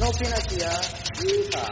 No financiada. Hija.